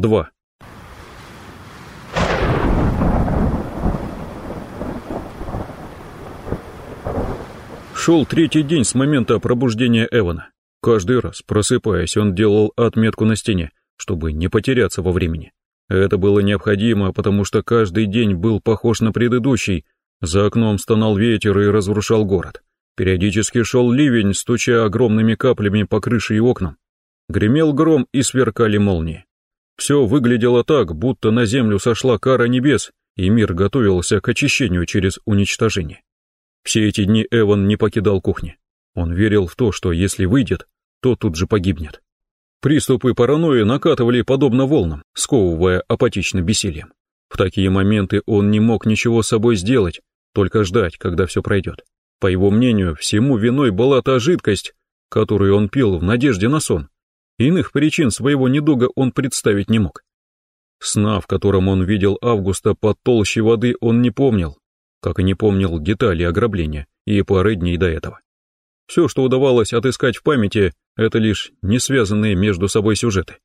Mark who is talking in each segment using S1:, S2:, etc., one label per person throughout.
S1: 2. Шел третий день с момента пробуждения Эвана. Каждый раз, просыпаясь, он делал отметку на стене, чтобы не потеряться во времени. Это было необходимо, потому что каждый день был похож на предыдущий. За окном стонал ветер и разрушал город. Периодически шел ливень, стуча огромными каплями по крыше и окнам. Гремел гром и сверкали молнии. Все выглядело так, будто на землю сошла кара небес, и мир готовился к очищению через уничтожение. Все эти дни Эван не покидал кухни. Он верил в то, что если выйдет, то тут же погибнет. Приступы паранойи накатывали подобно волнам, сковывая апатично бессилием. В такие моменты он не мог ничего с собой сделать, только ждать, когда все пройдет. По его мнению, всему виной была та жидкость, которую он пил в надежде на сон. Иных причин своего недуга он представить не мог. Сна, в котором он видел Августа под толщей воды, он не помнил, как и не помнил детали ограбления и пары дней до этого. Все, что удавалось отыскать в памяти, это лишь не связанные между собой сюжеты.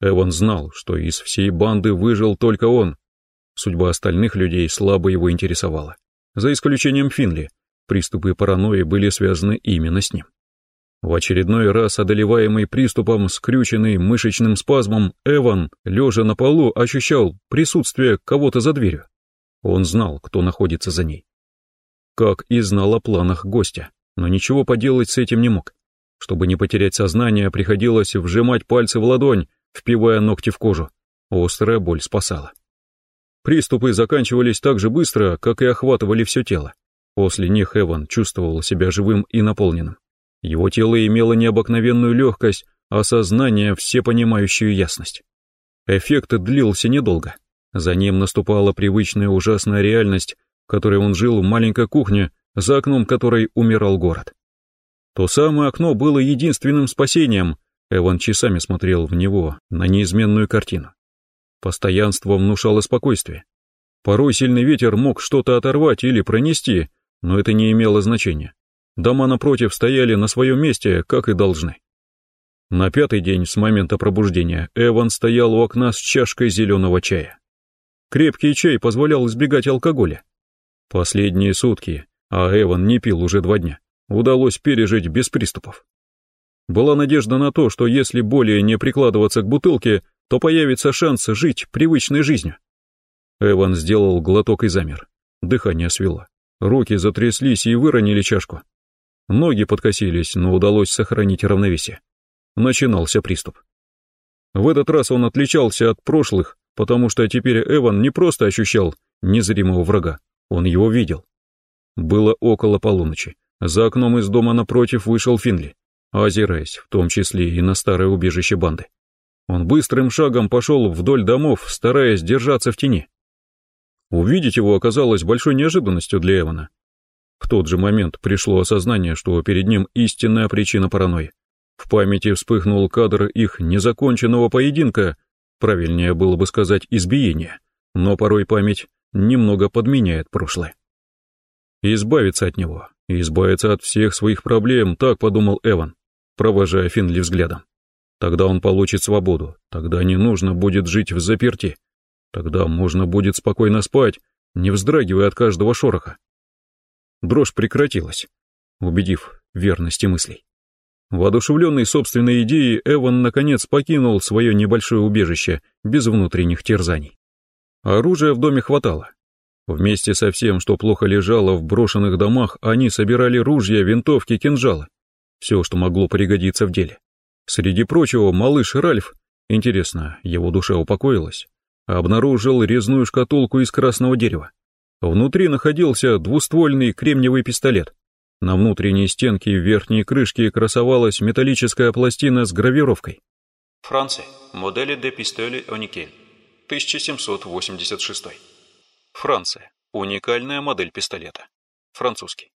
S1: Эван знал, что из всей банды выжил только он. Судьба остальных людей слабо его интересовала. За исключением Финли, приступы паранойи были связаны именно с ним. В очередной раз одолеваемый приступом, скрюченный мышечным спазмом, Эван, лежа на полу, ощущал присутствие кого-то за дверью. Он знал, кто находится за ней. Как и знал о планах гостя, но ничего поделать с этим не мог. Чтобы не потерять сознание, приходилось вжимать пальцы в ладонь, впивая ногти в кожу. Острая боль спасала. Приступы заканчивались так же быстро, как и охватывали все тело. После них Эван чувствовал себя живым и наполненным. Его тело имело необыкновенную легкость, а сознание — всепонимающую ясность. Эффект длился недолго. За ним наступала привычная ужасная реальность, в которой он жил в маленькой кухне, за окном которой умирал город. То самое окно было единственным спасением. Эван часами смотрел в него, на неизменную картину. Постоянство внушало спокойствие. Порой сильный ветер мог что-то оторвать или пронести, но это не имело значения. Дома напротив стояли на своем месте, как и должны. На пятый день с момента пробуждения Эван стоял у окна с чашкой зеленого чая. Крепкий чай позволял избегать алкоголя. Последние сутки, а Эван не пил уже два дня, удалось пережить без приступов. Была надежда на то, что если более не прикладываться к бутылке, то появится шанс жить привычной жизнью. Эван сделал глоток и замер. Дыхание свело. Руки затряслись и выронили чашку. Ноги подкосились, но удалось сохранить равновесие. Начинался приступ. В этот раз он отличался от прошлых, потому что теперь Эван не просто ощущал незримого врага, он его видел. Было около полуночи. За окном из дома напротив вышел Финли, озираясь, в том числе и на старое убежище банды. Он быстрым шагом пошел вдоль домов, стараясь держаться в тени. Увидеть его оказалось большой неожиданностью для Эвана. В тот же момент пришло осознание, что перед ним истинная причина паранойи. В памяти вспыхнул кадр их незаконченного поединка, правильнее было бы сказать избиения, но порой память немного подменяет прошлое. Избавиться от него, избавиться от всех своих проблем, так подумал Эван, провожая Финли взглядом. Тогда он получит свободу, тогда не нужно будет жить в заперти, тогда можно будет спокойно спать, не вздрагивая от каждого шороха. Дрожь прекратилась, убедив верности мыслей. Воодушевленный собственной идеей, Эван наконец покинул свое небольшое убежище без внутренних терзаний. Оружия в доме хватало. Вместе со всем, что плохо лежало в брошенных домах, они собирали ружья, винтовки, кинжалы. Все, что могло пригодиться в деле. Среди прочего, малыш Ральф, интересно, его душа упокоилась, обнаружил резную шкатулку из красного дерева. Внутри находился двуствольный кремниевый пистолет. На внутренней стенке и верхней крышке красовалась металлическая пластина с гравировкой.
S2: Франция. Модели де пистоле Оникель. 1786.
S1: Франция. Уникальная модель пистолета. Французский.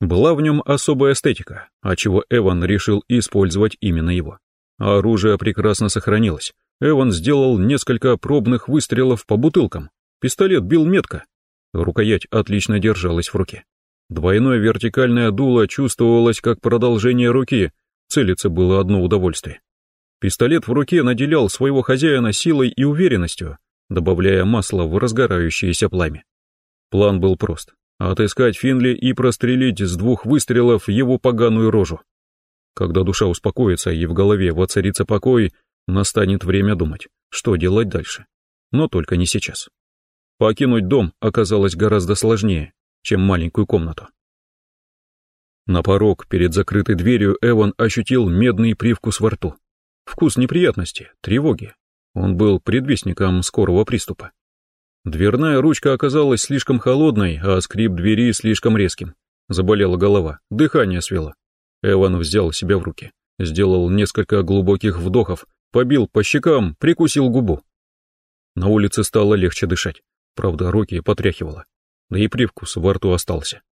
S1: Была в нем особая эстетика, отчего Эван решил использовать именно его. Оружие прекрасно сохранилось. Эван сделал несколько пробных выстрелов по бутылкам. Пистолет бил метко, Рукоять отлично держалась в руке. Двойное вертикальное дуло чувствовалось как продолжение руки, целиться было одно удовольствие. Пистолет в руке наделял своего хозяина силой и уверенностью, добавляя масло в разгорающееся пламя. План был прост — отыскать Финли и прострелить с двух выстрелов его поганую рожу. Когда душа успокоится и в голове воцарится покой, настанет время думать, что делать дальше. Но только не сейчас. Покинуть дом оказалось гораздо сложнее, чем маленькую комнату. На порог перед закрытой дверью Эван ощутил медный привкус во рту. Вкус неприятности, тревоги. Он был предвестником скорого приступа. Дверная ручка оказалась слишком холодной, а скрип двери слишком резким. Заболела голова, дыхание свело. Эван взял себя в руки, сделал несколько глубоких вдохов, побил по щекам, прикусил губу. На улице стало легче дышать, правда, руки потряхивало, да и привкус во рту остался.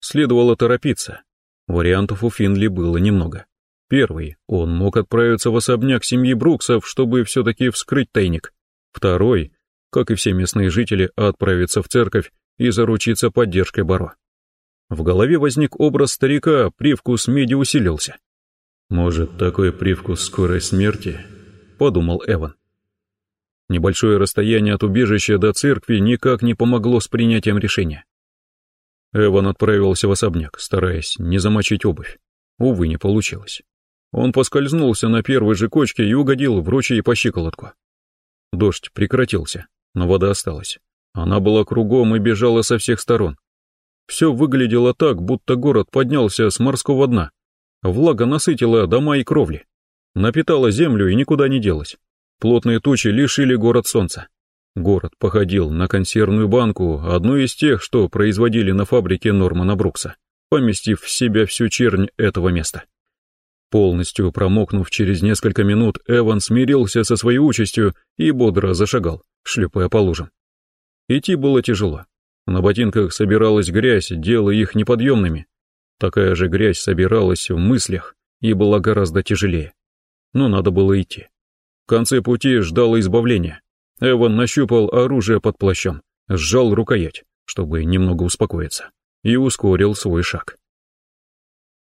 S1: Следовало торопиться. Вариантов у Финли было немного. Первый, он мог отправиться в особняк семьи Бруксов, чтобы все-таки вскрыть тайник. Второй, как и все местные жители, отправиться в церковь и заручиться поддержкой Баро. В голове возник образ старика, привкус меди усилился. «Может, такой привкус скорой смерти?» — подумал Эван. Небольшое расстояние от убежища до церкви никак не помогло с принятием решения. Эван отправился в особняк, стараясь не замочить обувь. Увы, не получилось. Он поскользнулся на первой же кочке и угодил в ручей по щиколотку. Дождь прекратился, но вода осталась. Она была кругом и бежала со всех сторон. Все выглядело так, будто город поднялся с морского дна. Влага насытила дома и кровли. Напитала землю и никуда не делась. Плотные тучи лишили город солнца. Город походил на консервную банку, одну из тех, что производили на фабрике Нормана Брукса, поместив в себя всю чернь этого места. Полностью промокнув через несколько минут, Эван смирился со своей участью и бодро зашагал, шлепая по лужам. Идти было тяжело. На ботинках собиралась грязь, делая их неподъемными. Такая же грязь собиралась в мыслях и была гораздо тяжелее. Но надо было идти. Конце пути ждало избавление. Эван нащупал оружие под плащом, сжал рукоять, чтобы немного успокоиться, и ускорил свой шаг.